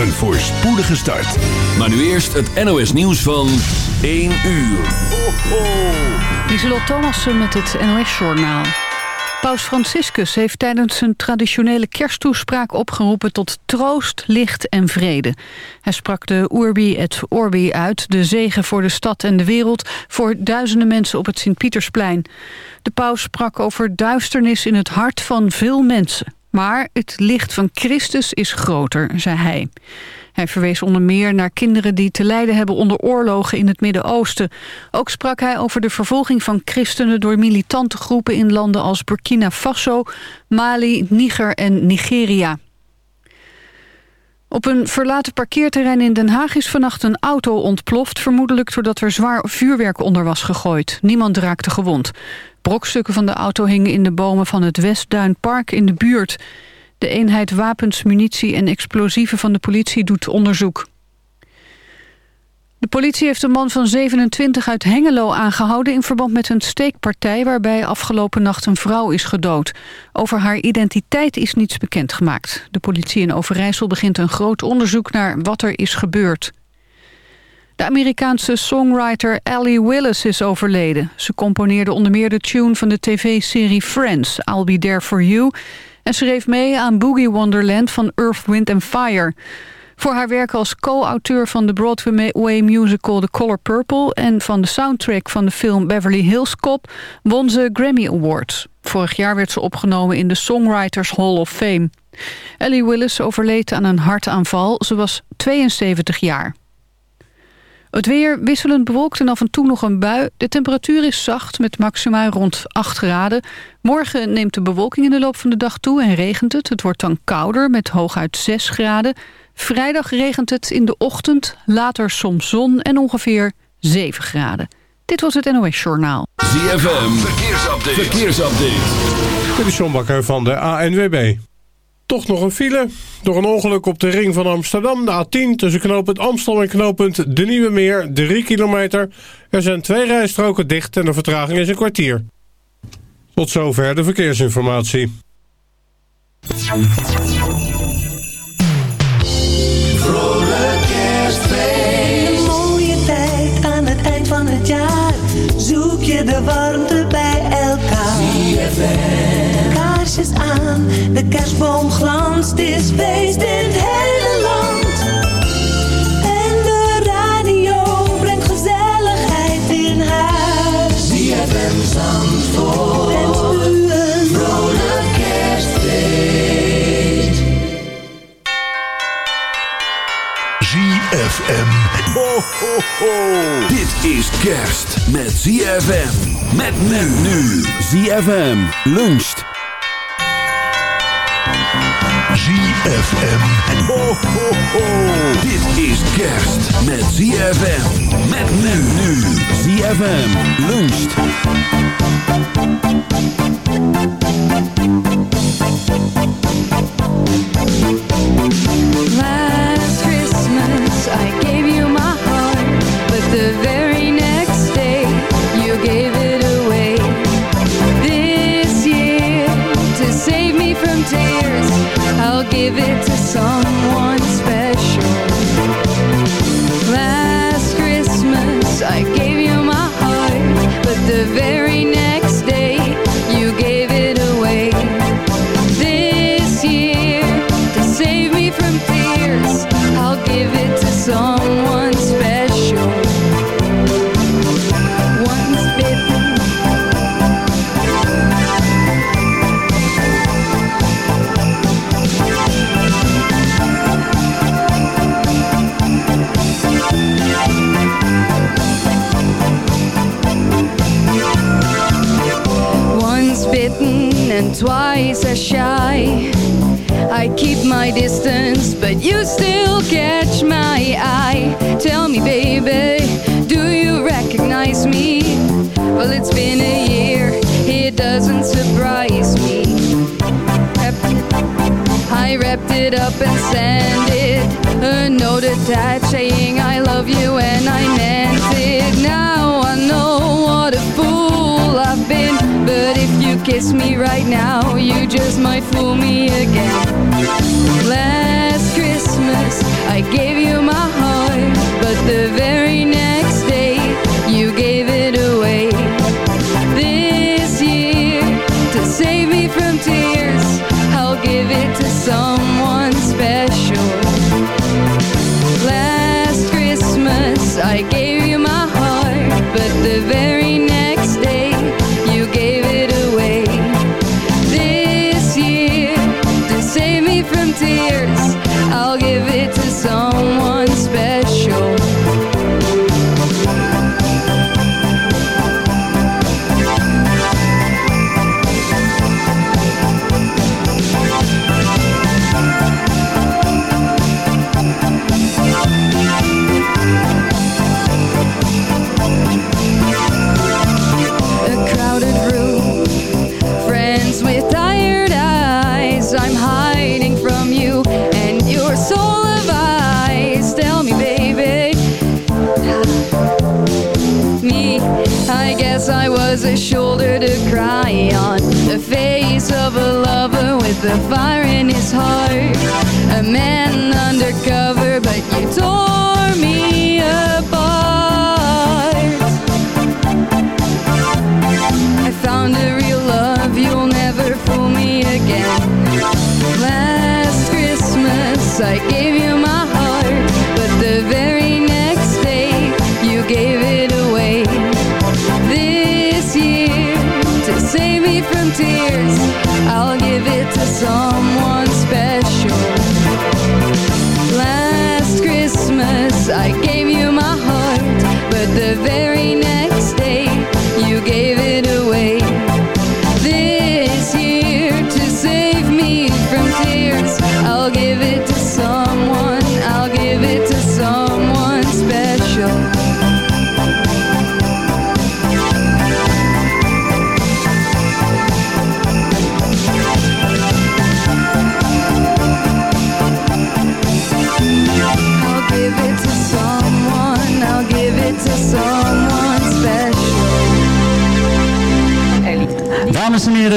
Een voorspoedige start. Maar nu eerst het NOS nieuws van 1 uur. Ho. Lieselot Thomassen met het NOS-journaal. Paus Franciscus heeft tijdens zijn traditionele kersttoespraak opgeroepen tot troost, licht en vrede. Hij sprak de Urbi et Orbi uit, de zegen voor de stad en de wereld, voor duizenden mensen op het Sint-Pietersplein. De paus sprak over duisternis in het hart van veel mensen. Maar het licht van Christus is groter, zei hij. Hij verwees onder meer naar kinderen die te lijden hebben onder oorlogen in het Midden-Oosten. Ook sprak hij over de vervolging van christenen door militante groepen in landen als Burkina Faso, Mali, Niger en Nigeria. Op een verlaten parkeerterrein in Den Haag is vannacht een auto ontploft... vermoedelijk doordat er zwaar vuurwerk onder was gegooid. Niemand raakte gewond. Brokstukken van de auto hingen in de bomen van het Westduinpark in de buurt. De eenheid wapens, munitie en explosieven van de politie doet onderzoek. De politie heeft een man van 27 uit Hengelo aangehouden... in verband met een steekpartij waarbij afgelopen nacht een vrouw is gedood. Over haar identiteit is niets bekendgemaakt. De politie in Overijssel begint een groot onderzoek naar wat er is gebeurd. De Amerikaanse songwriter Allie Willis is overleden. Ze componeerde onder meer de tune van de tv-serie Friends, I'll Be There For You... en schreef mee aan Boogie Wonderland van Earth, Wind Fire... Voor haar werk als co-auteur van de Broadway musical The Color Purple... en van de soundtrack van de film Beverly Hills Cop... won ze Grammy Awards. Vorig jaar werd ze opgenomen in de Songwriters Hall of Fame. Ellie Willis overleed aan een hartaanval. Ze was 72 jaar. Het weer wisselend bewolkt en af en toe nog een bui. De temperatuur is zacht met maxima rond 8 graden. Morgen neemt de bewolking in de loop van de dag toe en regent het. Het wordt dan kouder met hooguit 6 graden. Vrijdag regent het in de ochtend, later soms zon en ongeveer 7 graden. Dit was het NOS Journaal. ZFM, verkeersupdate. verkeersupdate. Dit is John Bakker van de ANWB. Toch nog een file. Door een ongeluk op de ring van Amsterdam, de A10... tussen knooppunt Amstel en knooppunt De Nieuwe Meer, 3 kilometer. Er zijn twee rijstroken dicht en de vertraging is een kwartier. Tot zover de verkeersinformatie. De kerstboom glanst. Het is feest in het hele land. En de radio brengt gezelligheid in huis. ZFM Zandvoort. Wens u een Vrolijk kerstfeest. ZFM. Ho, ho, ho. Dit is kerst met ZFM. Met men nu. ZFM luncht. ZFM. Ho, ho, ho. Dit is kerst met ZFM. Met men nu. ZFM luncht. Last Christmas I gave you give it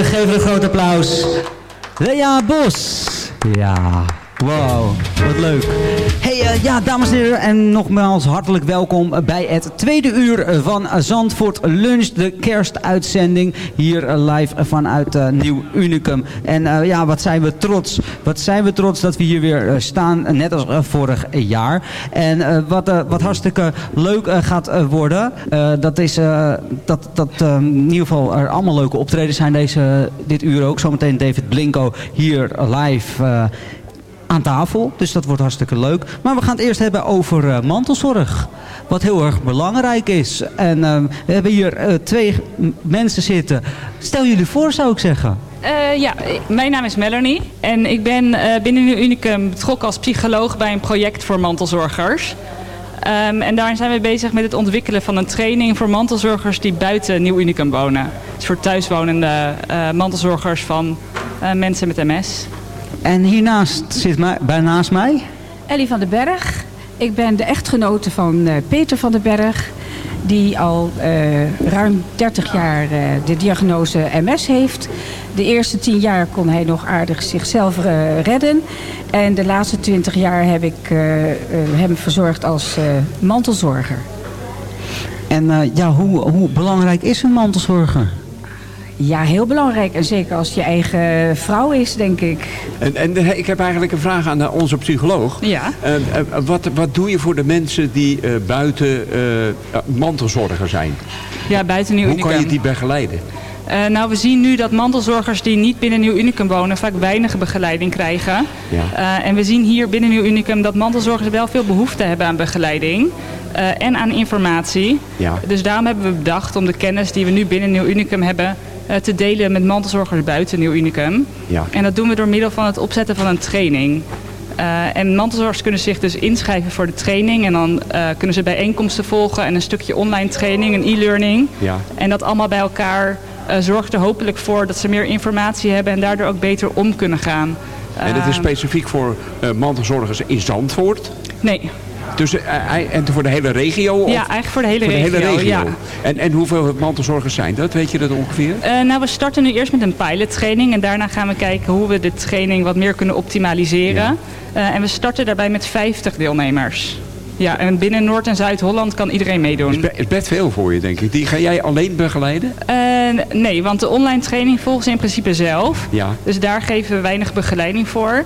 Geef een groot applaus. Lea Bos. Ja, wow, wat leuk. Hey, eh, ja, dames en heren, en nogmaals hartelijk welkom bij het tweede uur van Zandvoort Lunch, de kerstuitzending hier eh, live vanuit eh, Nieuw Unicum. En eh, ja, wat zijn we trots. Wat zijn we trots dat we hier weer eh, staan, eh, net als eh, vorig jaar. En eh, wat, eh, wat hartstikke leuk eh, gaat eh, worden, eh, dat is eh, dat, dat eh, in ieder geval er allemaal leuke optredens zijn deze, dit uur ook. Zometeen David Blinko hier live eh, aan tafel. Dus dat wordt hartstikke leuk. Maar we gaan het eerst hebben over eh, mantelzorg. Wat heel erg belangrijk is. En eh, we hebben hier eh, twee mensen zitten. Stel jullie voor, zou ik zeggen. Ja, mijn naam is Melanie en ik ben binnen Nieuw Unicum betrokken als psycholoog bij een project voor mantelzorgers. Ehm, en daarin zijn we bezig met het ontwikkelen van een training voor mantelzorgers die buiten Nieuw Unicum wonen. Dus voor thuiswonende mantelzorgers van mensen met MS. En hiernaast zit mij, bij naast mij. Ellie van den Berg. Ik ben de echtgenote van eh, Peter van den Berg. Die al eh, ruim 30 jaar eh, de diagnose MS heeft. De eerste 10 jaar kon hij nog aardig zichzelf redden. En de laatste 20 jaar heb ik hem verzorgd als mantelzorger. En ja, hoe, hoe belangrijk is een mantelzorger? Ja, heel belangrijk. En zeker als je eigen vrouw is, denk ik. En, en eh, ik heb eigenlijk een vraag aan eh, onze psycholoog. Ja. Eh, wat, wat doe je voor de mensen die buiten eh, mantelzorger zijn? Ja, buiten Nieuw Hoe Unicum. kan je die begeleiden? Nou, we zien nu dat mantelzorgers die niet binnen Nieuw Unicum wonen vaak weinig begeleiding krijgen. Ja. En we zien hier binnen Nieuw Unicum dat mantelzorgers wel veel behoefte hebben aan begeleiding en aan informatie. Ja. Dus daarom hebben we bedacht om de kennis die we nu binnen Nieuw Unicum hebben te delen met mantelzorgers buiten Nieuw Unicum. Ja. En dat doen we door middel van het opzetten van een training. Eh, en mantelzorgers kunnen zich dus inschrijven voor de training. En dan eh, kunnen ze bijeenkomsten volgen en een stukje online training, een e-learning. Ja. En dat allemaal bij elkaar eh, zorgt er hopelijk voor dat ze meer informatie hebben en daardoor ook beter om kunnen gaan. En het is specifiek voor eh, mantelzorgers in Zandvoort. Nee, Dus, en voor de hele regio? ja, eigenlijk voor de hele voor de regio. hele regio. Ja. En, en hoeveel mantelzorgers zijn dat? Weet je dat ongeveer? Eh, nou, we starten nu eerst met een pilottraining en daarna gaan we kijken hoe we de training wat meer kunnen optimaliseren. Ja. Eh, en we starten daarbij met 50 deelnemers. Ja, en binnen Noord- en Zuid-Holland kan iedereen meedoen. Is, be- is best veel voor je, denk ik. Die ga jij alleen begeleiden? Nee, want de online training volgen ze in principe zelf. Ja. Dus daar geven we weinig begeleiding voor.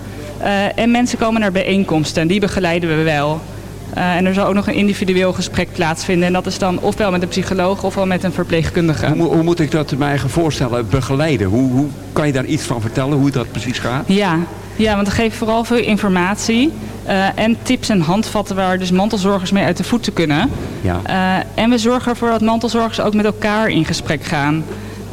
En mensen komen naar bijeenkomsten en die begeleiden we wel. Eh, en er zal ook nog een individueel gesprek plaatsvinden. En dat is dan ofwel met een psycholoog ofwel met een verpleegkundige. Hoe, hoe moet ik dat mij eigen voorstellen? Begeleiden. Hoe, hoe kan je daar iets van vertellen? Hoe dat precies gaat? Ja, ja want we geven vooral veel informatie. eh, en tips en handvatten waar dus mantelzorgers mee uit de voeten kunnen. Ja. Eh, en we zorgen ervoor dat mantelzorgers ook met elkaar in gesprek gaan.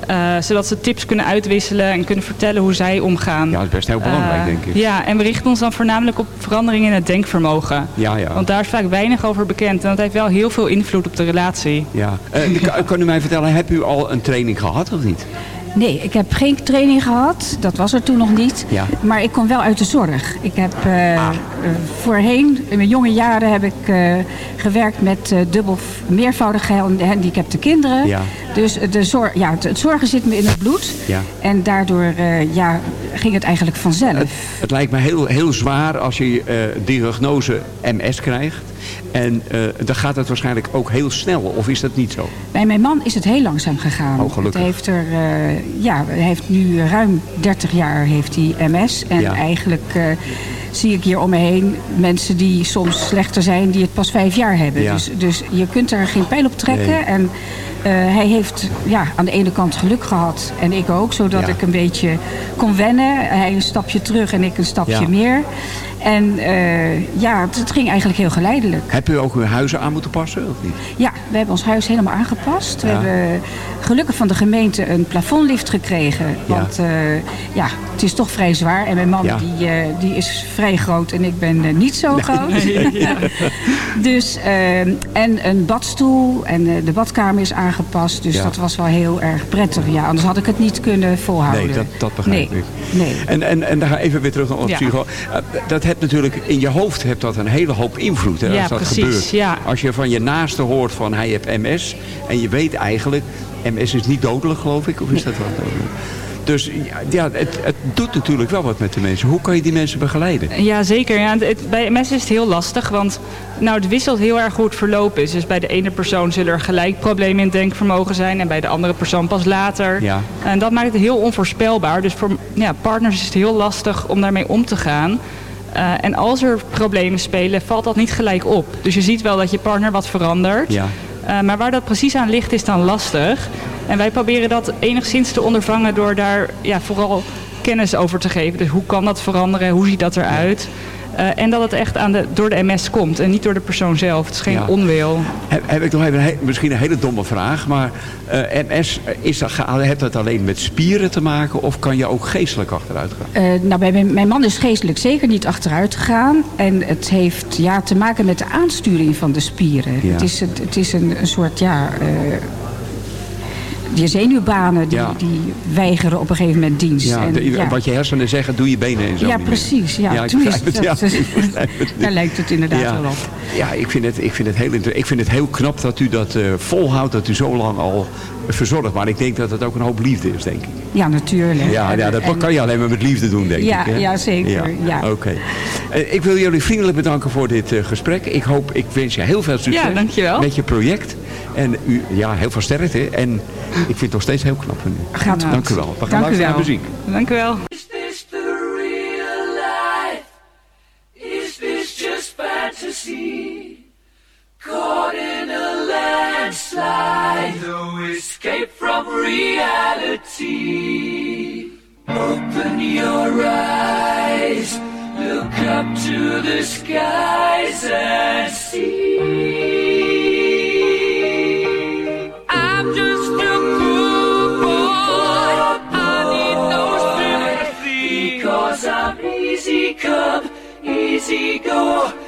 Eh, zodat ze tips kunnen uitwisselen en kunnen vertellen hoe zij omgaan. Ja, dat is best heel belangrijk, Eh, denk ik. Ja, en we richten ons dan voornamelijk op veranderingen in het denkvermogen. Ja, ja. Want daar is vaak weinig over bekend. En dat heeft wel heel veel invloed op de relatie. ja. Kan, kan u mij vertellen, heb u al een training gehad of niet? Nee, ik heb geen training gehad. Dat was er toen nog niet. Ja. Maar ik kom wel uit de zorg. Ik heb eh, eh, voorheen, in mijn jonge jaren, heb ik eh, gewerkt met dubbel meervoudig gehandicapte kinderen. Ja. Dus de ja, het, het zorgen zit me in het bloed. Ja. En daardoor ja, ging het eigenlijk vanzelf. Het lijkt me heel, heel zwaar als je diagnose MS krijgt. En dan gaat het waarschijnlijk ook heel snel. Of is dat niet zo? Bij mijn man is het heel langzaam gegaan. Oh. Het heeft er, ja, hij heeft nu ruim 30 jaar heeft hij MS. En Ja. eigenlijk eh, zie ik hier om me heen mensen die soms slechter zijn, die het pas vijf jaar hebben. Ja. Dus, dus je kunt er geen pijl op trekken. Nee. En eh, hij heeft ja, aan de ene kant geluk gehad en ik ook, zodat Ja. ik een beetje kon wennen. Hij een stapje terug en ik een stapje meer. En eh, ja, het, ging eigenlijk heel geleidelijk. Heb u ook uw huizen aan moeten passen of niet? Ja, we hebben ons huis helemaal aangepast. We Ja. hebben gelukkig van de gemeente een plafondlift gekregen. Want eh, ja, het is toch vrij zwaar. En mijn man Ja. die, eh, die is vrij groot en ik ben niet zo groot. dus, eh, en een badstoel en de badkamer is aangepast. Dus Ja. dat was wel heel erg prettig. Ja, anders had ik het niet kunnen volhouden. Nee, dat, dat begrijp Nee, ik. nee. En, en, en dan ga ik even weer terug naar onze Ja. psycho. Dat hebt natuurlijk, in je hoofd hebt dat een hele hoop invloed. Hè, Ja, als dat precies, gebeurt. ja. Als je van je naaste hoort van hij heeft MS. En je weet eigenlijk, MS is niet dodelijk geloof ik. Of is dat wel dodelijk? Dus ja, het, het doet natuurlijk wel wat met de mensen. Hoe kan je die mensen begeleiden? Ja, zeker. Ja, het, bij MS is het heel lastig, want nou, het wisselt heel erg hoe het verlopen is. Dus bij de ene persoon zullen er gelijk problemen in het denkvermogen zijn en bij de andere persoon pas later. Ja. En dat maakt het heel onvoorspelbaar. Dus voor ja, partners is het heel lastig om daarmee om te gaan. Eh, en als er problemen spelen, valt dat niet gelijk op. Dus je ziet wel dat je partner wat verandert. Ja. Eh, maar waar dat precies aan ligt, is dan lastig. En wij proberen dat enigszins te ondervangen door daar ja, vooral kennis over te geven. Dus hoe kan dat veranderen? Hoe ziet dat eruit? Eh, en dat het echt aan de, door de MS komt en niet door de persoon zelf. Het is geen Ja. onwil. Heb, heb ik nog even he- misschien een hele domme vraag. Maar eh, MS, is dat, heeft dat alleen met spieren te maken? Of kan je ook geestelijk achteruit gaan? Eh, nou, bij mijn, mijn man is geestelijk zeker niet achteruit gegaan. En het heeft ja, te maken met de aansturing van de spieren. Ja. Het is, het, het is een, een soort, ja... eh je zenuwbanen die, Ja. die weigeren op een gegeven moment dienst. Ja, En, de- ja. Wat je hersenen zeggen, doe je benen en zo Ja, precies. Ja, het. Ja, dat- het. Daar lijkt het inderdaad wel op. Ja, ik vind, het, ik, vind het heel, ik vind het heel knap dat u dat eh, volhoudt, dat u zo lang al verzorgt. Maar ik denk dat het ook een hoop liefde is, denk ik. Ja, natuurlijk. Ja, En- ja dat en- kan je alleen maar met liefde doen, denk ik. hè? ja, zeker, ja. Oké. Eh, ik wil jullie vriendelijk bedanken voor dit eh, gesprek. Ik hoop, ik wens je heel veel succes met je project. En u, ja, heel veel sterkte. En ik vind het nog steeds heel knap van u. Gaat goed. Dank u wel. We gaan Dank u luisteren naar wel. muziek. Dank u wel. Is this the real life? Is this just fantasy? Caught in a landslide, no escape from reality. Open your eyes, look up to the skies and see. Easy come, easy go.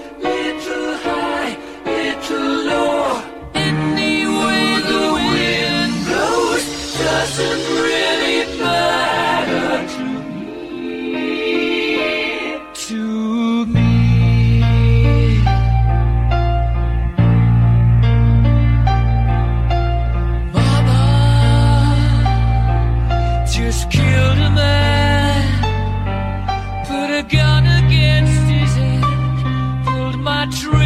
dream.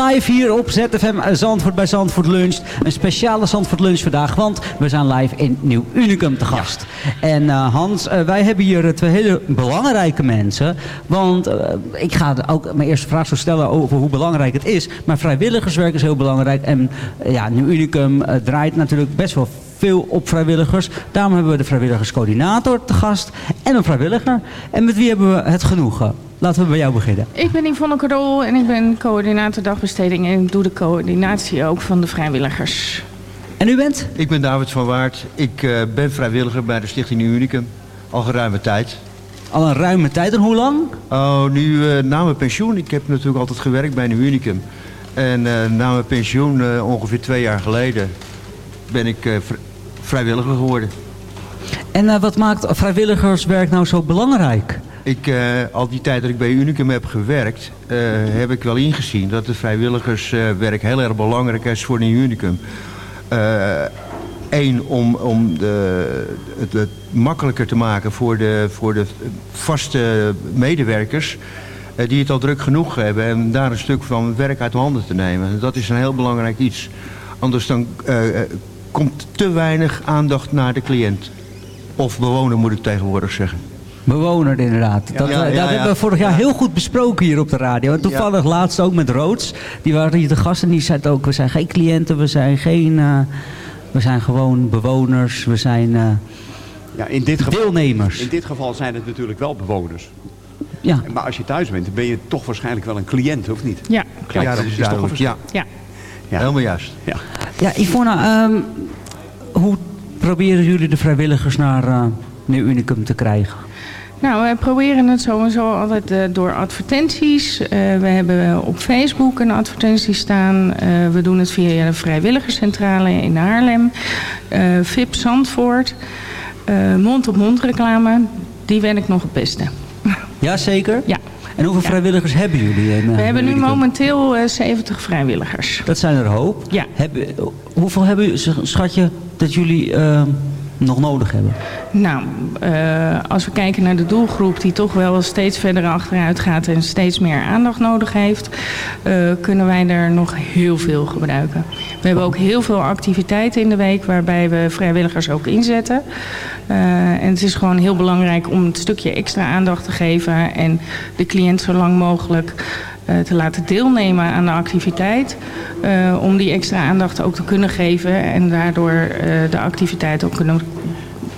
Live hier op ZFM Zandvoort bij Zandvoort Lunch. Een speciale Zandvoort Lunch vandaag, want we zijn live in Nieuw Unicum te gast. En eh, Hans, eh, wij hebben hier eh, twee hele belangrijke mensen. Want eh, ik ga ook mijn eerste vraag zo stellen over hoe belangrijk het is. Maar vrijwilligerswerk is heel belangrijk. En eh, ja, Nieuw Unicum eh, draait natuurlijk best wel veel op vrijwilligers. Daarom hebben we de vrijwilligerscoördinator te gast en een vrijwilliger. En met wie hebben we het genoegen? Laten we bij jou beginnen. Ik ben Yvonne Carol en ik ben coördinator dagbesteding en ik doe de coördinatie ook van de vrijwilligers. En u bent? Ik ben David van Waard. Ik eh, ben vrijwilliger bij de Stichting Unicum. Al geruime tijd. Al een ruime tijd. En hoe lang? Oh, nu eh, na mijn pensioen. Ik heb natuurlijk altijd gewerkt bij Nieuw Unicum. En eh, na mijn pensioen, eh, ongeveer twee jaar geleden, ben ik eh, vri- vrijwilliger geworden. En eh, wat maakt vrijwilligerswerk nou zo belangrijk? Ik, eh, al die tijd dat ik bij Unicum heb gewerkt, eh, heb ik wel ingezien dat het vrijwilligerswerk heel erg belangrijk is voor Nieuw Unicum. Eén, om, om de, het, het makkelijker te maken voor de, voor de vaste medewerkers die het al druk genoeg hebben en daar een stuk van werk uit de handen te nemen. Dat is een heel belangrijk iets. Anders dan komt te weinig aandacht naar de cliënt. Of bewoner moet ik tegenwoordig zeggen. Bewoner inderdaad. Dat, Ja, eh, ja, dat ja. hebben we vorig jaar heel goed besproken hier op de radio. En toevallig laatst ook met Roods. Die waren hier de gasten en die zei ook... we zijn geen cliënten, we zijn geen... eh, we zijn gewoon bewoners, we zijn eh, Ja, in dit geval, deelnemers. In dit geval zijn het natuurlijk wel bewoners. Ja. Maar als je thuis bent, dan ben je toch waarschijnlijk wel een cliënt, of niet? Ja, Kijk, ja, dat is toch een. Ja. Ja. helemaal juist. Ja. Ja, Ivona, ehm, hoe proberen jullie de vrijwilligers naar Nieuw Unicum te krijgen? Nou, we proberen het sowieso altijd eh, door advertenties. Eh, we hebben op Facebook een advertentie staan. We doen het via de vrijwilligerscentrale in Haarlem. VIP Zandvoort. Mond-op-mond reclame. Die werkt nog het beste. Jazeker? Ja. En hoeveel Ja. vrijwilligers hebben jullie? in, eh, We hebben nu momenteel eh, 70 vrijwilligers. Dat zijn er hoop. Ja. Hebben, hoeveel hebben, schat je dat jullie eh, nog nodig hebben? Nou, eh, als we kijken naar de doelgroep die toch wel steeds verder achteruit gaat en steeds meer aandacht nodig heeft, eh, kunnen wij er nog heel veel gebruiken. We hebben ook heel veel activiteiten in de week waarbij we vrijwilligers ook inzetten. Eh, en het is gewoon heel belangrijk om het stukje extra aandacht te geven en de cliënt zo lang mogelijk te laten deelnemen aan de activiteit. eh, om die extra aandacht ook te kunnen geven en daardoor eh, de activiteit ook kunnen,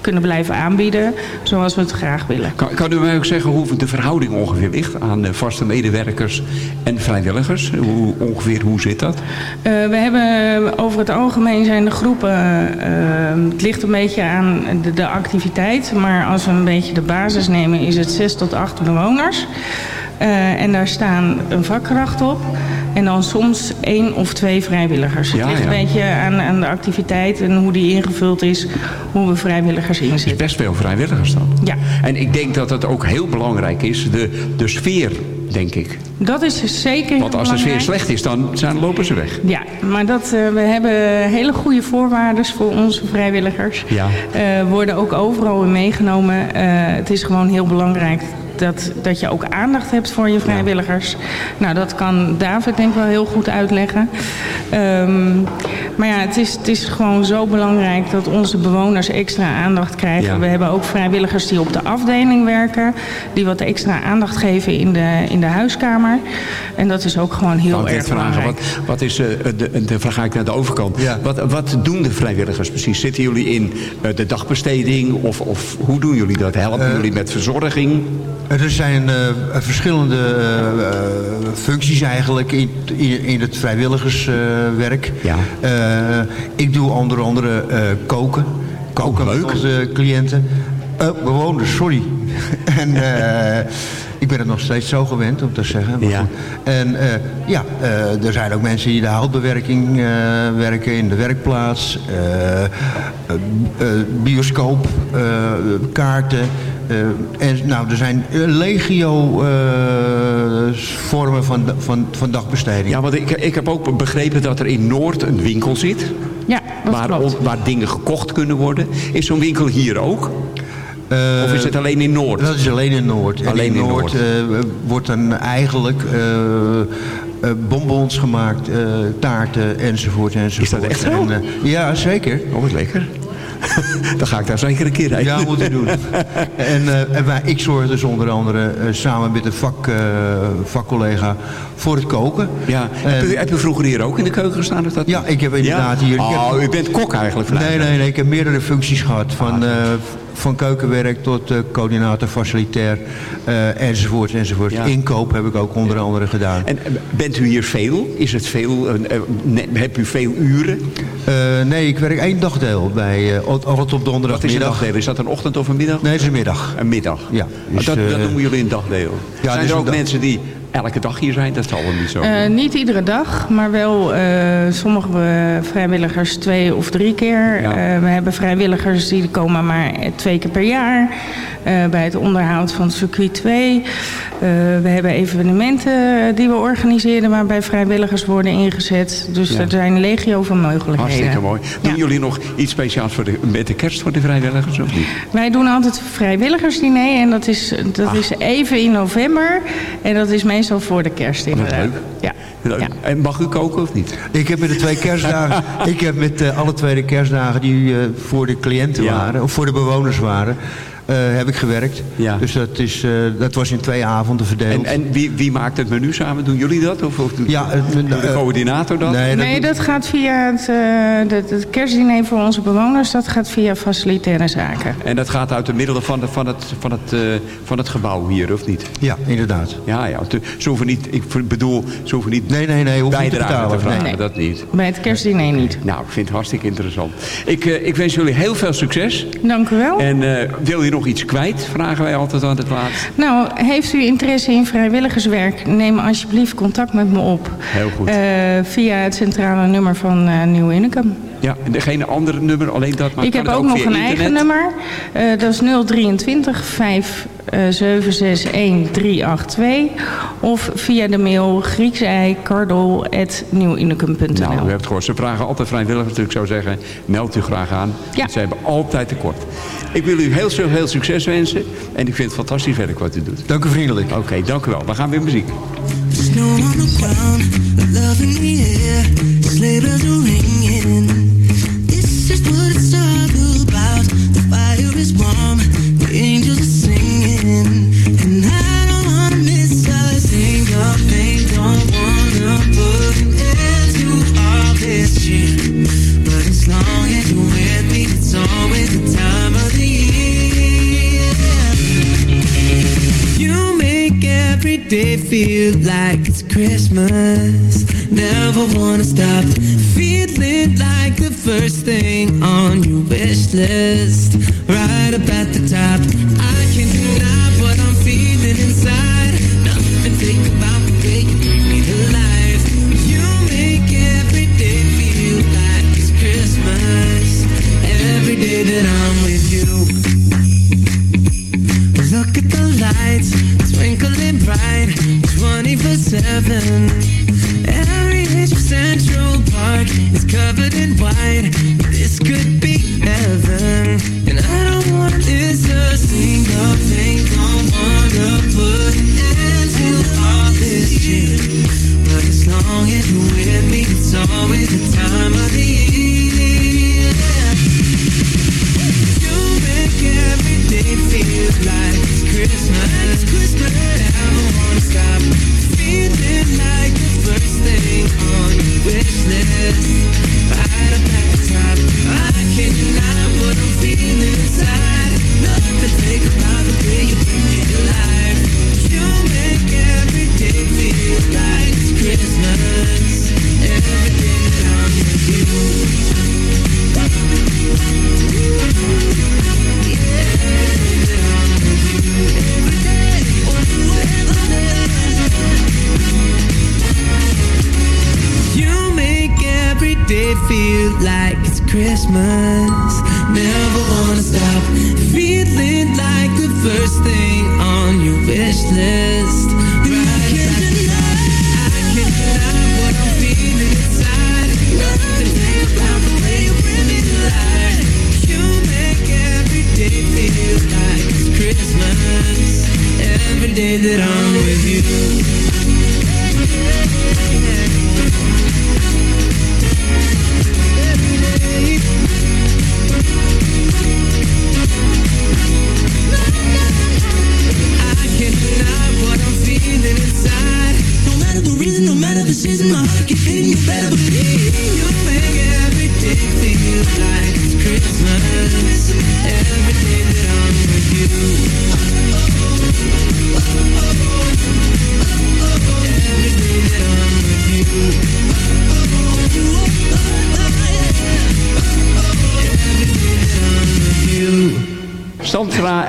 kunnen blijven aanbieden zoals we het graag willen. Kan, kan u mij ook zeggen hoe de verhouding ongeveer ligt aan de vaste medewerkers en vrijwilligers? Hoe, ongeveer hoe zit dat? Eh, we hebben over het algemeen zijn de groepen, eh, het ligt een beetje aan de, de activiteit, maar als we een beetje de basis nemen is het 6 tot 8 bewoners. Eh, en daar staan een vakkracht op. En dan soms één of twee vrijwilligers. Ja, het ligt ja. een beetje aan, aan de activiteit en hoe die ingevuld is, hoe we vrijwilligers inzetten. Best veel vrijwilligers dan. Ja. En ik denk dat het ook heel belangrijk is, de, de sfeer, denk ik. Dat is zeker Want als de sfeer slecht is, dan zijn, lopen ze weg. Ja, maar dat, eh, we hebben hele goede voorwaarden voor onze vrijwilligers. Ja. Eh, worden ook overal in meegenomen. Het is gewoon heel belangrijk dat, dat je ook aandacht hebt voor je vrijwilligers. Nou, dat kan David denk ik wel heel goed uitleggen. Ehm, maar ja, het is, het is gewoon zo belangrijk dat onze bewoners extra aandacht krijgen. Ja. We hebben ook vrijwilligers die op de afdeling werken. Die wat extra aandacht geven in de, in de huiskamer. En dat is ook gewoon heel erg belangrijk. wat, wat is, eh, de, de, dan ga ik naar de overkant. Wat, wat doen de vrijwilligers precies? Zitten jullie in eh, de dagbesteding? Of, of hoe doen jullie dat? Helpen Eh, jullie met verzorging? Er zijn eh, verschillende eh, eh, functies eigenlijk in, in, in het vrijwilligerswerk. Ja. ik doe onder andere eh, koken. Koken met onze cliënten. Eh, bewoners, sorry. en eh, ik ben het nog steeds zo gewend om te zeggen. Maar Ja. goed. En eh, ja, eh, er zijn ook mensen die de houtbewerking eh, werken in de werkplaats. eh, eh, eh, bioscoop, eh, kaarten. eh, en nou, er zijn legio eh, vormen van, van, van dagbesteding. Ja, want ik, ik heb ook begrepen dat er in Noord een winkel zit. Ja, dat waar, waar dingen gekocht kunnen worden. Is zo'n winkel hier ook? Of is het alleen in Noord? Dat is alleen in Noord. En Alleen in in Noord, Noord. eh, wordt dan eigenlijk eh, eh, bonbons gemaakt, eh, taarten enzovoort enzovoort. Is dat echt zo? En, eh, ja, zeker. Oh, wat lekker. Dan ga ik daar zeker een keer heen. Ja, moet je doen. en, eh, en wij, ik zorg dus onder andere eh, samen met een vak, eh, vakcollega voor het koken. Ja. heb, u, heb u vroeger hier ook in de keuken gestaan? Of dat Ja, ik heb inderdaad Ja? hier... ik Oh, heb- u bent kok eigenlijk. Nee, nee, nee. Ik heb meerdere functies gehad. Van, eh, van keukenwerk tot eh, coördinator facilitair eh, enzovoort enzovoort. Ja. Inkoop heb ik ook onder andere gedaan. En eh, bent u hier veel? Is het veel? eh, eh, ne- heb u veel uren? Eh, nee, ik werk één dagdeel bij altijd op Wat is een dagdeel? Is dat een ochtend of een middag? Nee, het is een middag. Een middag? Ja. dus, dat, dat eh, noemen jullie een dagdeel. ja, Zijn er ook mensen die elke dag hier zijn? Dat zal wel niet zo. Eh, niet iedere dag, maar wel eh, sommige vrijwilligers twee of drie keer. Ja. Eh, we hebben vrijwilligers die komen maar twee keer per jaar. bij het onderhoud van circuit 2. Eh, we hebben evenementen die we organiseren waarbij vrijwilligers worden ingezet. Dus Ja. er zijn legio van mogelijkheden. Hartstikke mooi. Doen jullie nog iets speciaals voor de, met de kerst voor de vrijwilligers of niet? Wij doen altijd vrijwilligersdiner en dat is, dat is even in november. En dat is meestal voor de kerst inderdaad. leuk. Ja. Leuk. En mag u koken of niet? Ik heb met de twee kerstdagen, ik heb met eh, alle twee de kerstdagen die eh, voor de cliënten Ja. waren, of voor de bewoners waren, eh, heb ik gewerkt. Ja. Dus dat, is, eh, dat was in twee avonden verdeeld. En, en wie, wie maakt het menu samen? Doen jullie dat? Of, of doet Ja, het- doet de eh, coördinator dat? nee, dat Nee, doet- dat gaat via het, eh, het, het kerstdiner voor onze bewoners. Dat gaat via facilitaire zaken. En dat gaat uit de middelen van, de, van, het, van, het, eh, van het gebouw hier, of niet? Ja, inderdaad. Ja, ja. Ze hoeven niet, ik bedoel, ze hoeven niet Nee, nee, nee, hoeft niet te bijdrage vragen. Nee. Dat niet. Bij het kerstdiner niet. Nou, ik vind het hartstikke interessant. Ik, eh, ik wens jullie heel veel succes. Dank u wel. En eh, wil je nog iets kwijt? Vragen wij altijd aan het laatst. Nou, heeft u interesse in vrijwilligerswerk? Neem alsjeblieft contact met me op. Heel goed. Eh, via het centrale nummer van eh Nieuw Unicum. Ja, en geen andere nummer, alleen dat. Maar ik heb ook nog een internet? eigen nummer. Eh, dat is 023 5761 382. Of via de mail griekseikardel.nieuwinicum.nl Nou, u hebt het gehoord. Ze vragen altijd vrijwilligers. Dus ik zou zeggen, meld u graag aan. Ja. Ze hebben altijd tekort. Ik wil u heel, veel- heel succes wensen. En ik vind het fantastisch werk wat u doet. Dank u vriendelijk. Oké, dank u wel. We gaan weer muziek. Snow on the ground, love in the air, sleigh bells are ringing. Day feel like it's Christmas. Never wanna stop feeling like the first thing on your wish list. Right up at the top. I can't deny what I'm feeling inside. Nothing think about the me to life. You make every day feel like it's Christmas. Every day that I'm is covered in white.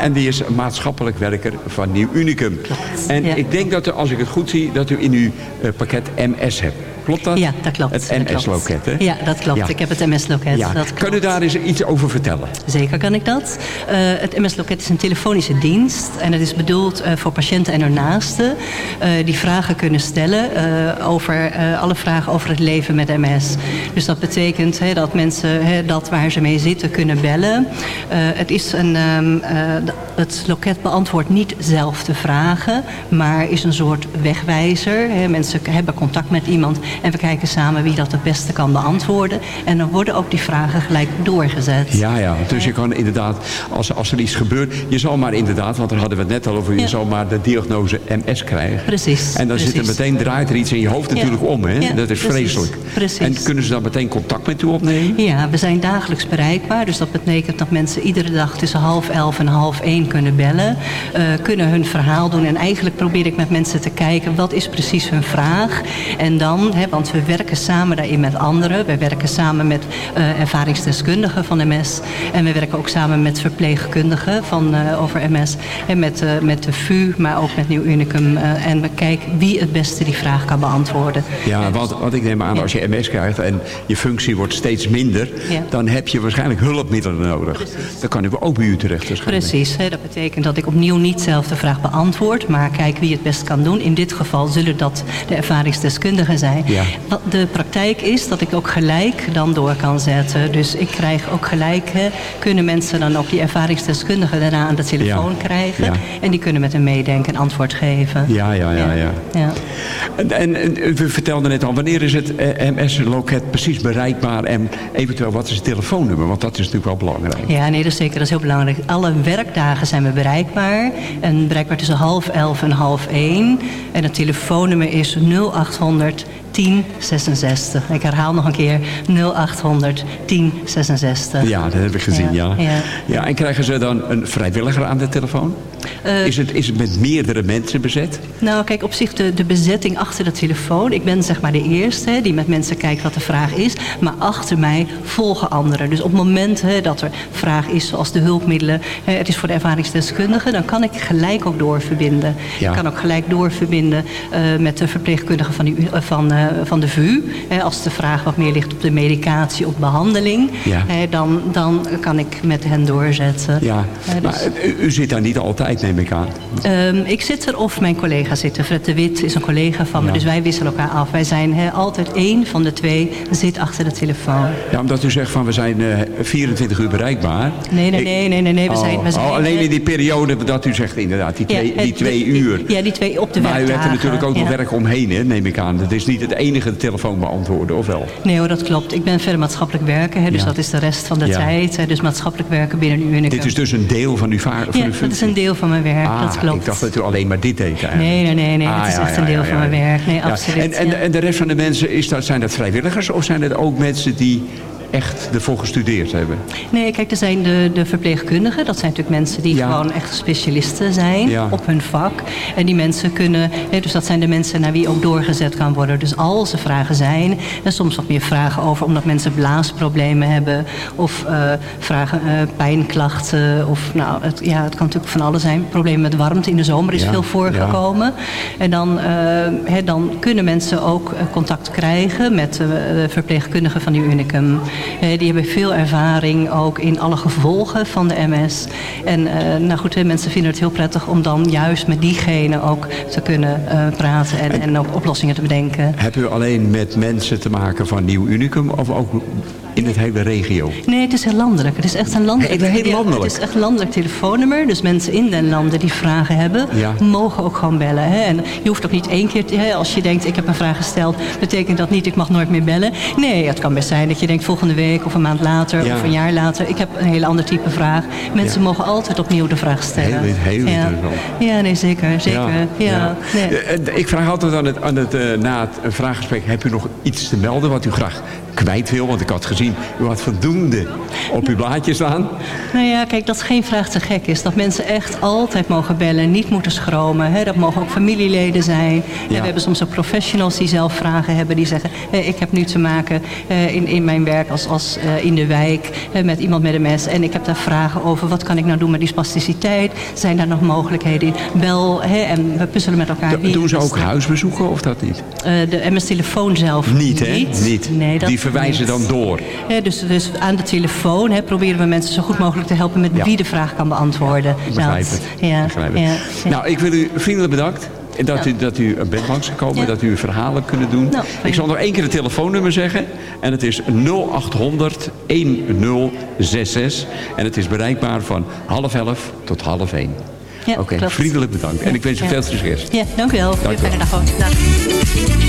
En die is maatschappelijk werker van Nieuw Unicum. En ik denk dat u, als ik het goed zie, dat u in uw eh, pakket MS hebt. Klopt dat? Ja, dat klopt. Het. MS-loket, hè? Ja, dat klopt. Ja. Ik heb het MS-loket. Ja. Dat Kan u daar eens iets over vertellen? Zeker kan ik dat. Eh, het MS-loket is een telefonische dienst en het is bedoeld eh, voor patiënten en hun naasten eh, die vragen kunnen stellen over alle vragen over het leven met MS. Dus dat betekent dat mensen dat waar ze mee zitten kunnen bellen. Het, is een, ehm, eh, het loket beantwoordt niet zelf de vragen, maar is een soort wegwijzer. Mensen hebben contact met iemand en we kijken samen wie dat het beste kan beantwoorden. En dan worden ook die vragen gelijk doorgezet. Ja, ja. Dus je kan inderdaad, als, als er iets gebeurt... je zal maar inderdaad, want daar hadden we het net al over... je Ja. zal maar de diagnose MS krijgen. Precies, En dan zit er precies. meteen, draait er iets in je hoofd Ja. natuurlijk om. Hè? Ja, dat is precies, vreselijk. precies. En kunnen ze dan meteen contact met u opnemen? Ja, we zijn dagelijks bereikbaar. Dus dat betekent dat mensen iedere dag tussen half elf en half één kunnen bellen. eh, kunnen hun verhaal doen. En eigenlijk probeer ik met mensen te kijken wat is precies hun vraag. En dan, hè, Hè, want we werken samen daarin met anderen. We werken samen met eh, ervaringsdeskundigen van MS. En we werken ook samen met verpleegkundigen van, eh, over MS. En met, eh, met de VU, maar ook met Nieuw Unicum. en we kijken wie het beste die vraag kan beantwoorden. Ja, want, want ik neem aan, als je MS krijgt en je functie wordt steeds minder... Ja. dan heb je waarschijnlijk hulpmiddelen nodig. Dan kan ik ook bij u terecht waarschijnlijk. Precies, hè, dat betekent dat ik opnieuw niet zelf de vraag beantwoord, maar kijk wie het best kan doen. In dit geval zullen dat de ervaringsdeskundigen zijn. Ja. Wat de praktijk is dat ik ook gelijk dan door kan zetten. Dus ik krijg ook gelijk, hè, kunnen mensen dan ook die ervaringsdeskundigen daarna aan de telefoon Ja. krijgen. Ja. En die kunnen met een meedenken een antwoord geven. Ja, ja, ja. ja. Ja. En, en, en we vertelden net al, wanneer is het eh, MS-loket precies bereikbaar... en eventueel wat is het telefoonnummer? Want dat is natuurlijk wel belangrijk. Ja, nee, dat is zeker. Dat is heel belangrijk. Alle werkdagen zijn we bereikbaar. En bereikbaar tussen half elf en half één. En het telefoonnummer is 0800 1066. Ik herhaal nog een keer 0800 1066. Ja, dat heb ik gezien, ja. Ja. ja. en krijgen ze dan een vrijwilliger aan de telefoon? Eh, is, het, is het met meerdere mensen bezet? Nou, kijk, op zich de, de bezetting achter de telefoon. Ik ben zeg maar de eerste hè, die met mensen kijkt wat de vraag is. Maar achter mij volgen anderen. Dus op het moment hè, dat er vraag is, zoals de hulpmiddelen... Hè, het is voor de ervaringsdeskundige, dan kan ik gelijk ook doorverbinden. Ja. Ik kan ook gelijk doorverbinden eh, met de verpleegkundige van, die, eh, van, van de VU. Hè, als de vraag wat meer ligt op de medicatie of behandeling... Ja. hè, dan, dan kan ik met hen doorzetten. Ja, Hè, dus- maar u, u zit daar niet altijd, neem ik aan. Ehm, ik zit er of mijn collega zit er. Fred de Wit is een collega van me, Ja. dus wij wisselen elkaar af. Wij zijn hè, altijd één van de twee zit achter de telefoon. Ja, omdat u zegt van we zijn eh, 24 uur bereikbaar. Nee, nee, nee, nee, nee, nee, we Oh, zijn... We zijn oh, alleen in die periode dat u zegt inderdaad, die Ja, twee, het- die twee uur. Ja, die twee op de maar u hebt er natuurlijk ook nog werk omheen, hè, neem ik aan. Het is niet het enige telefoon beantwoorden, of wel? Nee hoor, dat klopt. Ik ben verder maatschappelijk werken, hè, dus Ja. dat is de rest van de Ja. tijd. Hè, dus maatschappelijk werken binnen Unicum. Dit is dus een deel van uw, vaar, van Ja, uw dat is een deel van mijn werk, Ah, dat klopt. ik dacht dat u alleen maar dit deed eigenlijk. Nee, nee, nee, nee, Ah, het is ja, echt een deel van mijn werk. Nee, absoluut. En, en, en de rest van de mensen, is dat, zijn dat vrijwilligers of zijn het ook mensen die echt ervoor gestudeerd hebben? Nee, kijk, er zijn de, de verpleegkundigen. Dat zijn natuurlijk mensen die Ja. gewoon echt specialisten zijn Ja. op hun vak. En die mensen kunnen, hè, dus dat zijn de mensen naar wie ook doorgezet kan worden. Dus als er vragen zijn, en soms wat meer vragen over omdat mensen blaasproblemen hebben. Of eh, vragen, eh, pijnklachten. Of nou, het, ja, het kan natuurlijk van alles zijn. Problemen met warmte in de zomer is Ja, veel voorgekomen. En dan, eh, hè, dan kunnen mensen ook contact krijgen met de verpleegkundigen van die Unicum. Eh, die hebben veel ervaring ook in alle gevolgen van de MS. En eh, nou goed, mensen vinden het heel prettig om dan juist met diegene ook te kunnen eh, praten en, en ook oplossingen te bedenken. Heb u alleen met mensen te maken van Nieuw Unicum of ook in het hele regio? Nee, het is heel landelijk. Het is echt een landelijk, Heel- heel ja, landelijk. Het is echt een landelijk telefoonnummer. Dus mensen in den landen die vragen hebben, Ja. mogen ook gewoon bellen. Hè? En je hoeft ook niet één keer, te, hè, als je denkt ik heb een vraag gesteld, betekent dat niet ik mag nooit meer bellen. Nee, het kan best zijn dat je denkt volgende week of een maand later Ja. of een jaar later, ik heb een heel ander type vraag. Mensen Ja. mogen altijd opnieuw de vraag stellen. Heel, heel ja. interessant. Ja, nee, zeker. zeker. Ja, Nee. Eh, eh, Ik vraag altijd aan het, aan het, eh, na het vraaggesprek, heb u nog iets te melden wat u graag kwijt wil? Want ik had gezien, u had voldoende op uw blaadje staan. Nou ja, kijk, dat geen vraag te gek is. Dat mensen echt altijd mogen bellen, niet moeten schromen. Hè. Dat mogen ook familieleden zijn. We hebben soms ook professionals die zelf vragen hebben. Die zeggen, ik heb nu te maken eh, in, in mijn werk als, als eh, in de wijk met iemand met een mes. En ik heb daar vragen over, wat kan ik nou doen met die spasticiteit? Zijn daar nog mogelijkheden in? Bel, hè, en we puzzelen met elkaar. Wie Doen is ze ook huisbezoeken of dat niet? Eh, de MS-telefoon zelf Niet, hè? Niet. Nee, dat Die verwijzen dan door. Hè, dus, dus aan de telefoon hè, proberen we mensen zo goed mogelijk te helpen met Ja. wie de vraag kan beantwoorden. Begrijp het. Ja, Begrijp het. ja, ja. Nou, ik wil u vriendelijk bedankt. Dat, u, dat u bent langsgekomen, Ja. dat u uw verhalen kunnen doen. Nou, ik zal nog één keer het telefoonnummer zeggen. En het is 0800 1066. En het is bereikbaar van half elf tot half één. Ja, Oké, vriendelijk bedankt. En ik wens u Ja. veel succes. Ja, dank u wel. Dank u wel.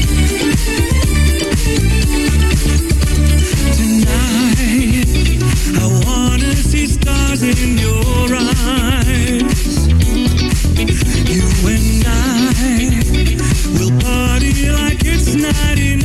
Will party like it's 99.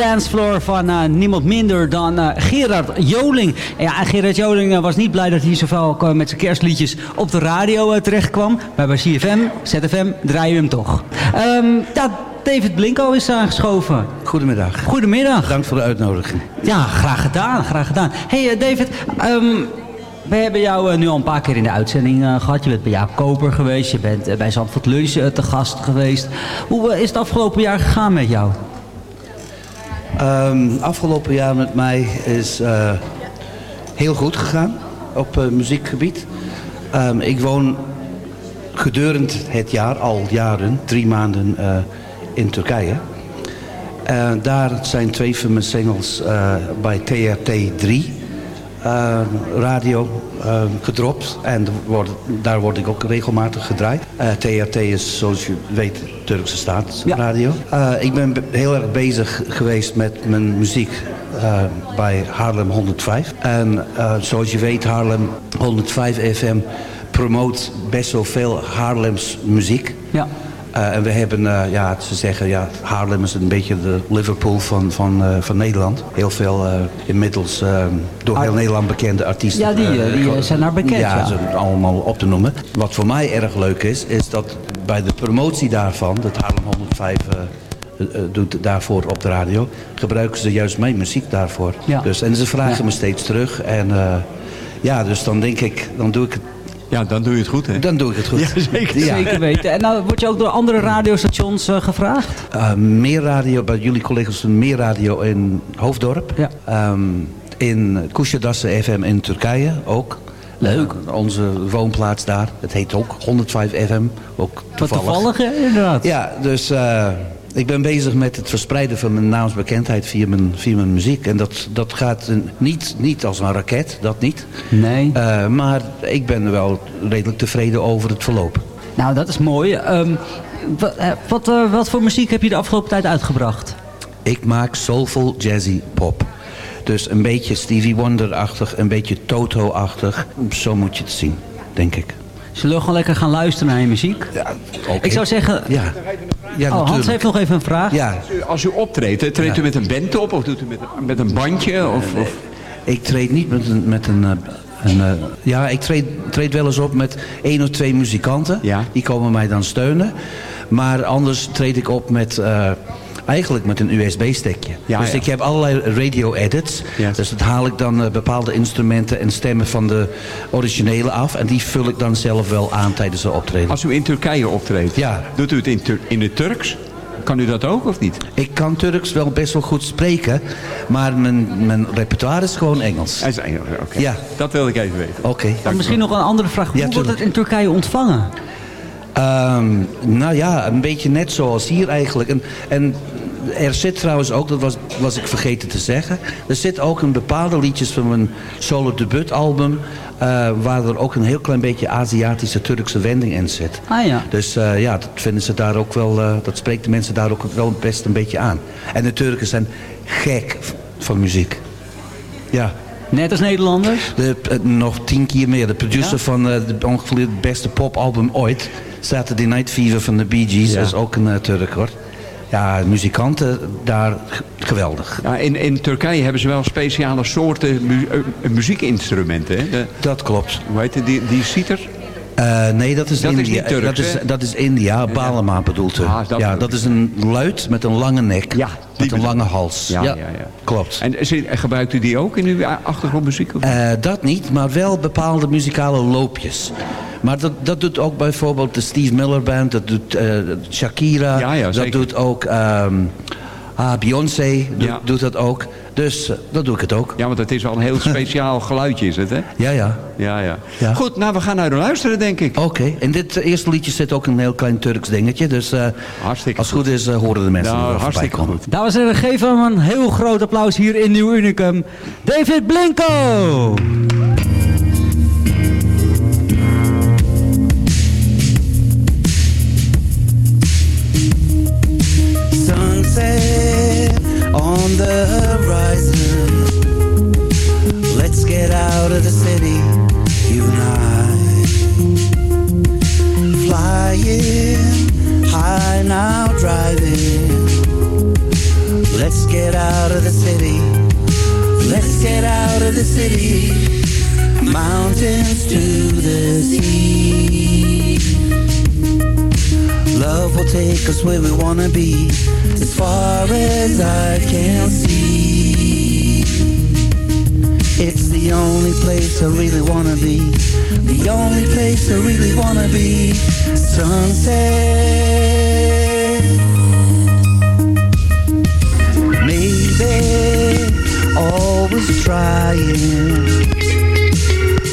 Christmas on the Dance Floor van eh, niemand minder dan eh, Gerard Joling. En ja, Gerard Joling eh, was niet blij dat hij zoveel met zijn kerstliedjes op de radio terecht kwam. Maar bij CFM, ZFM draaien we hem toch. Ja, David Blinko is aangeschoven. Goedemiddag. Goedemiddag. Dank voor de uitnodiging. Ja, graag gedaan, graag gedaan. hey, David, ehm, we hebben jou nu al een paar keer in de uitzending eh, gehad. Je bent bij Jaap Koper geweest, je bent bij Zandvoort Lunch te gast geweest. Hoe is het afgelopen jaar gegaan met jou? Ehm, afgelopen jaar met mij is eh, heel goed gegaan op eh, muziekgebied. Ehm, ik woon gedurende het jaar, al jaren, drie maanden eh, in Turkije. Daar zijn twee van mijn singles bij TRT 3 eh, radio eh, gedropt. En wordt- daar word ik ook regelmatig gedraaid. Eh, TRT is, zoals je weet, Turkse staatsradio. Eh, ik ben be- heel erg bezig geweest met mijn muziek eh, bij Haarlem 105. En eh, zoals je weet, Haarlem 105 FM promoot best wel veel Haarlems muziek. Ja. Eh, en we hebben, eh, ja, ze zeggen, ja, Haarlem is een beetje de Liverpool van, van, eh, van Nederland. Heel veel inmiddels eh, door heel Nederland bekende artiesten. Ja, die, die, zijn daar bekend, Ja, ja. ze allemaal op te noemen. Wat voor mij erg leuk is, is dat bij de promotie daarvan, dat Haarlem 105 eh, eh, doet daarvoor op de radio, gebruiken ze juist mijn muziek daarvoor. Ja. Dus, en ze vragen Ja. me steeds terug. En ja, dus dan denk ik, dan doe ik het. Ja, dan doe je het goed, hè? Dan doe ik het goed. Ja, zeker. Ja. Zeker weten. En nou word je ook door andere radiostations eh, gevraagd? Uh, meer radio, bij jullie collega's meer radio in Hoofddorp. Ja. Ehm, in Kuşadası FM in Turkije ook. Leuk. Eh, onze woonplaats daar. Het heet ook 105 FM. Ook Wat toevallig. toevallig, hè, inderdaad. Ja, dus eh, ik ben bezig met het verspreiden van mijn naamsbekendheid via mijn, via mijn muziek. En dat, dat gaat niet, niet als een raket, dat niet. Nee. Eh, maar ik ben wel redelijk tevreden over het verloop. Nou, dat is mooi. Ehm, wat, eh, wat, eh, wat voor muziek heb je de afgelopen tijd uitgebracht? Ik maak soulful jazzy pop. Dus een beetje Stevie Wonder-achtig, een beetje Toto-achtig. Zo moet je het zien, denk ik. Zullen we gewoon lekker gaan luisteren naar je muziek? Ja, Ik zou zeggen... Ja, ja oh, Hans heeft nog even een vraag. Ja, Als u optreedt, hè, treedt u met een band op of doet u met, een- met een bandje? Of, of... ik treed niet met een... Met een, eh, een eh, ja, ik treed, treed wel eens op met één of twee muzikanten. Ja. Die komen mij dan steunen. Maar anders treed ik op met... eh, Eigenlijk met een USB-stekje. Ja, dus ja. ik heb allerlei radio-edits. Dus dat haal ik dan eh, bepaalde instrumenten en stemmen van de originele af. En die vul ik dan zelf wel aan tijdens de optreden. Als u in Turkije optreedt, Ja. doet u het in, Tur- in het Turks? Kan u dat ook of niet? Ik kan Turks wel best wel goed spreken, maar mijn, mijn repertoire is gewoon Engels. Hij is Engels, oké. Ja. Dat wilde ik even weten. Oké. Maar misschien nog een andere vraag. Hoe Ja, wordt het in Turkije ontvangen? Ehm, nou ja, een beetje net zoals hier eigenlijk. En, en er zit trouwens ook, dat was, was ik vergeten te zeggen... er zit ook een bepaalde liedjes van mijn solo debuutalbum... eh, waar er ook een heel klein beetje Aziatische Turkse wending in zit. Ah ja. Dus eh, ja, dat vinden ze daar ook wel, eh, dat spreekt de mensen daar ook wel best een beetje aan. En de Turken zijn gek van muziek. Ja. Net als Nederlanders? De, nog tien keer meer. De producer Ja? van de, ongeveer het beste popalbum ooit. Saturday Night Fever van de Bee Gees. Ja. Is ook een Turk hoor. Ja, muzikanten daar geweldig. Ja, in, in Turkije hebben ze wel speciale soorten mu- eh, muziekinstrumenten. Hè? De, dat klopt. Hoe heet het? Die, die citer? Eh, nee, dat is Dat is India. Turks, dat, is, dat is India, Balema bedoelt u. Ah, is dat ja, dat is een luid met een lange nek. met een lange hals. Ja, ja, ja. Klopt. En gebruikt u die ook in uw achtergrondmuziek? Of? Eh, dat niet, maar wel bepaalde muzikale loopjes. Maar dat, dat doet ook bijvoorbeeld de Steve Miller Band, dat doet eh, Shakira, Ja, ja, dat doet ook ehm, ah, Beyoncé, doet, Ja. doet dat ook. Dus eh, dat doe ik het ook. Ja, want het is wel een heel speciaal geluidje, is het, hè? Ja, ja. Ja, ja. Ja. Goed, nou, we gaan naar de luisteren, denk ik. Oké, in dit eh, eerste liedje zit ook een heel klein Turks dingetje. Dus eh, Hartstikke als het goed is, horen de mensen Nou, hartstikke komen. goed. Dames en heren, geef hem een heel groot applaus hier in Nieuw Unicum. David Blinko! Take us where we wanna be, as far as I can see. It's the only place I really wanna be, the only place I really wanna be. Sunset. Maybe always trying.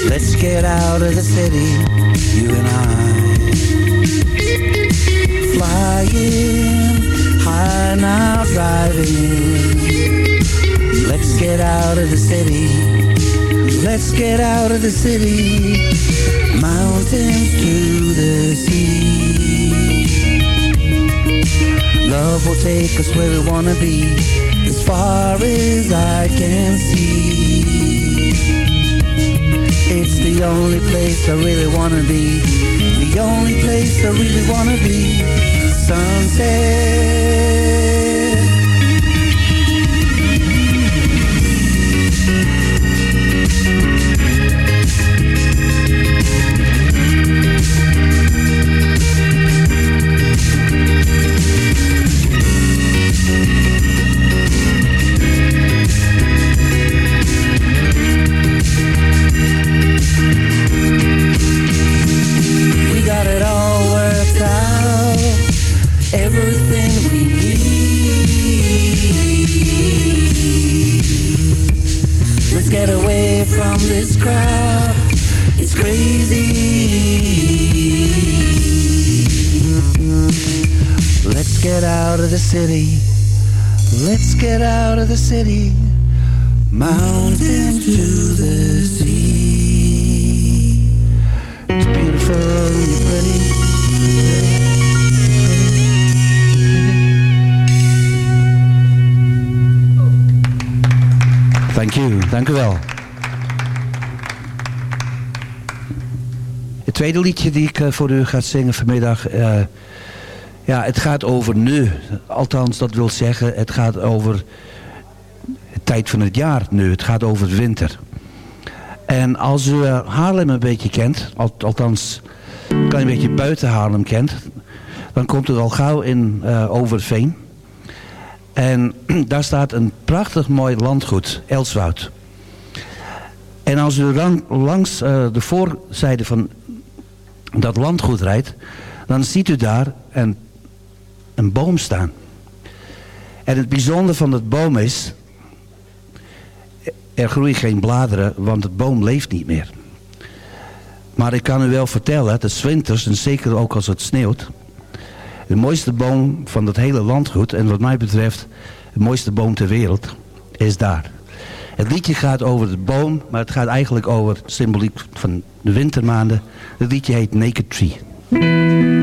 Let's get out of the city, you and I flying high now driving. Let's get out of the city. Let's get out of the city. Mountains to the sea. Love will take us where we wanna be as far as i can see it's the only place i really wanna be. The only place I really wanna be. Sunset of the city. Let's get out of the city. Mountains to the sea. It's beautiful and pretty. Thank you, dank u wel. Het tweede liedje die ik eh, voor u ga zingen vanmiddag... eh, ja, het gaat over nu. Althans, dat wil zeggen, het gaat over de tijd van het jaar nu. Het gaat over winter. En als u eh, Haarlem een beetje kent, al- althans een klein beetje buiten Haarlem kent... dan komt u al gauw in eh, Overveen. En daar staat een prachtig mooi landgoed, Elswoud. En als u langs eh, de voorzijde van dat landgoed rijdt... dan ziet u daar een een boom staan. En het bijzondere van het boom is, er groeien geen bladeren, want het boom leeft niet meer. Maar ik kan u wel vertellen, dat winters, en zeker ook als het sneeuwt, de mooiste boom van het hele landgoed, en wat mij betreft de mooiste boom ter wereld, is daar. Het liedje gaat over de boom, maar het gaat eigenlijk over symboliek van de wintermaanden. Het liedje heet Naked Tree.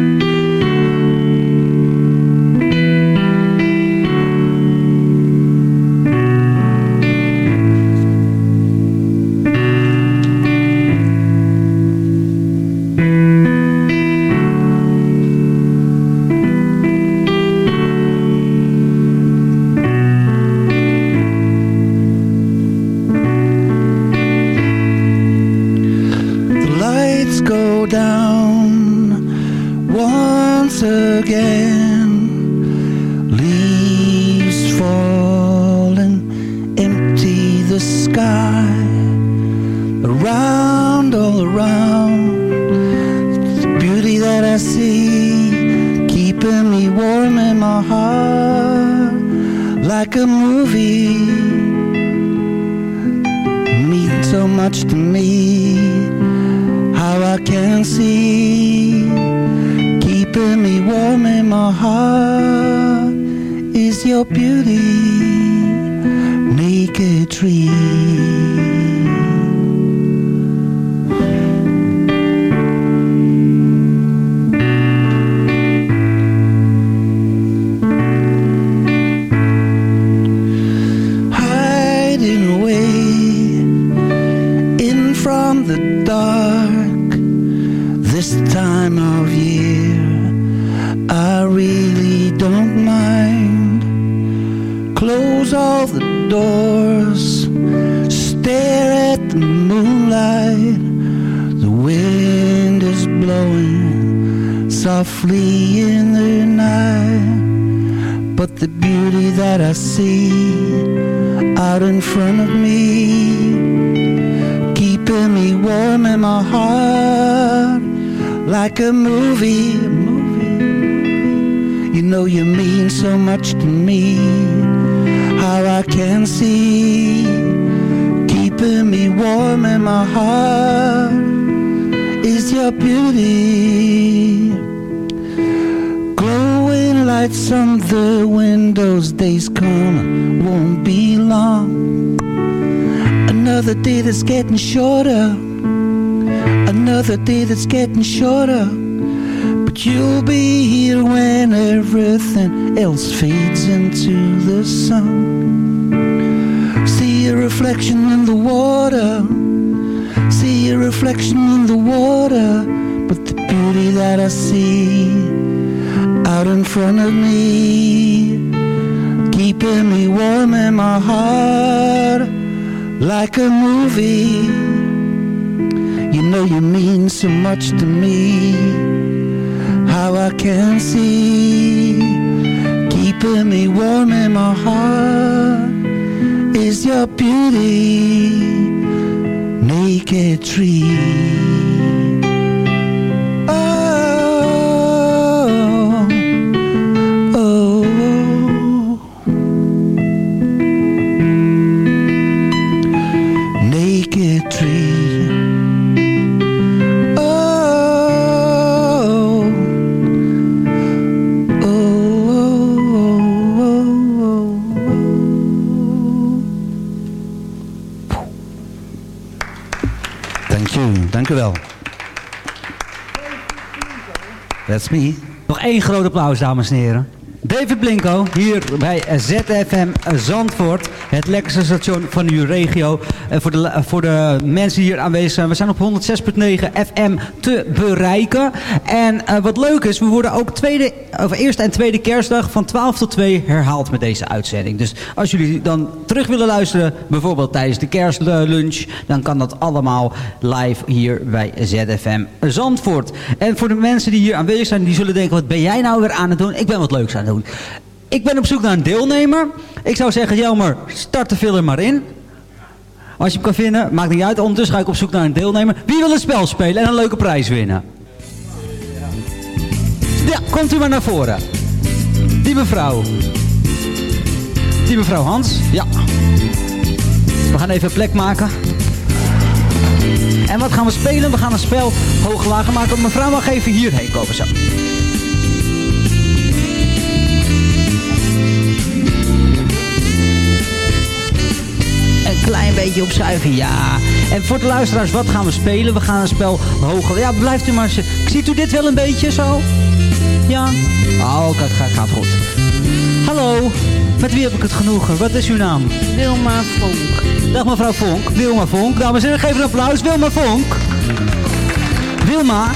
Tree. Getting shorter, another day that's getting shorter. But you'll be here when everything else fades into the sun. See a reflection in the water, see a reflection in the water. But the beauty that I see out in front of me, keeping me warm in my heart like a movie. You know you mean so much to me. How I can see, keeping me warm in my heart is your beauty, naked tree. That's me. Nog één groot applaus, dames en heren. David Blinko, hier bij ZFM Zandvoort. Het lekkerste station van uw regio. En voor, de, voor de mensen die hier aanwezig zijn. We zijn op 106.9 FM te bereiken. En eh, wat leuk is, we worden ook tweede, eerste en tweede kerstdag van 12 tot 2 herhaald met deze uitzending. Dus als jullie dan terug willen luisteren, bijvoorbeeld tijdens de kerstlunch, dan kan dat allemaal live hier bij ZFM Zandvoort. En voor de mensen die hier aanwezig zijn, die zullen denken, wat ben jij nou weer aan het doen? Ik ben wat leuks aan het doen. Ik ben op zoek naar een deelnemer. Ik zou zeggen, Jelmer, start de filler maar in. Als je hem kan vinden, maakt niet uit. Ondertussen ga ik op zoek naar een deelnemer. Wie wil het spel spelen en een leuke prijs winnen? Ja, komt u maar naar voren. Die mevrouw. Die mevrouw Hans. Ja. We gaan even plek maken. En wat gaan we spelen? We gaan een spel hoog lager maken. Mevrouw mag even hierheen komen zo. Beetje opschuiven, ja. En voor de luisteraars, wat gaan we spelen? We gaan een spel hoger. Ja, blijft u maar. Ziet u dit wel een beetje zo? Ja? Oh, kijk, gaat, gaat goed. Hallo, met wie heb ik het genoegen? Wat is uw naam? Wilma Vonk. Dag mevrouw Vonk. Wilma Vonk. Dames en heren, geef een applaus. Wilma Vonk. Wilma,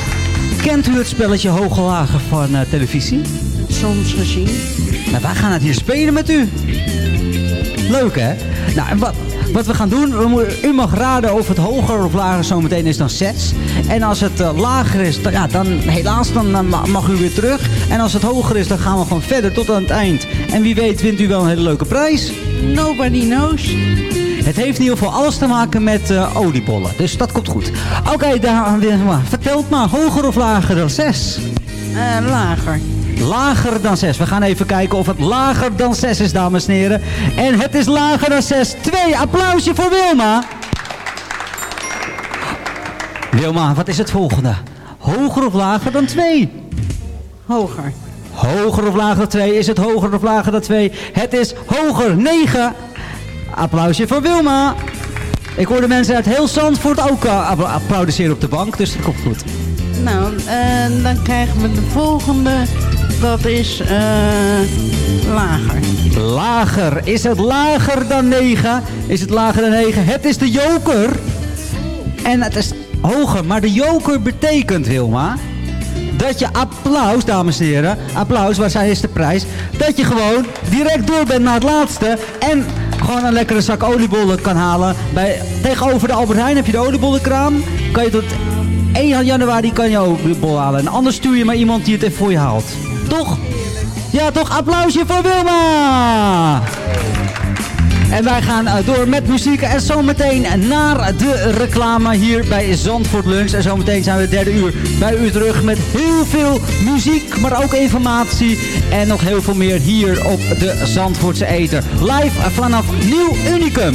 kent u het spelletje Hoge Lager van eh, televisie? Soms gezien. Nou, wij gaan het hier spelen met u. Leuk hè? Nou, en wat, wat we gaan doen, we u mag raden of het hoger of lager zometeen is dan 6. En als het eh, lager is, dan, ja, dan helaas, dan eh, ma- mag u weer terug. En als het hoger is, dan gaan we gewoon verder tot aan het eind. En wie weet wint u wel een hele leuke prijs. Nobody knows. Het heeft in ieder geval alles te maken met eh, oliebollen. Dus dat komt goed. Oké, daar weer maar. Vertelt maar, hoger of lager dan 6? lager. Lager dan 6. We gaan even kijken of het lager dan 6 is, dames en heren. En het is lager dan 6. Twee, applausje voor Wilma. Wilma, wat is het volgende? Hoger of lager dan 2? Hoger. Hoger of lager dan 2? Is het hoger of lager dan 2? Het is hoger. 9. Applausje voor Wilma. Ik hoorde mensen uit heel Zandvoort ook uh, appla- applaudisseren op de bank, dus dat komt goed. Nou, en dan krijgen we de volgende. Dat is eh, lager. Lager. Is het lager dan 9? Is het lager dan 9? Het is de joker. En het is hoger. Maar de joker betekent, Wilma... dat je applaus, dames en heren... applaus, waar zijn is de prijs... dat je gewoon direct door bent naar het laatste... en gewoon een lekkere zak oliebollen kan halen. Bij, tegenover de Albert Heijn heb je de oliebollenkraam. Kan je tot 1 januari kan je oliebollen halen. En anders stuur je maar iemand die het even voor je haalt. Toch? Ja, toch? Applausje voor Wilma! En wij gaan eh, door met muziek en zometeen naar de reclame hier bij Zandvoort Lunch. En zometeen zijn we derde uur bij u terug met heel veel muziek, maar ook informatie. En nog heel veel meer hier op de Zandvoortse Eter. Live vanaf Nieuw Unicum.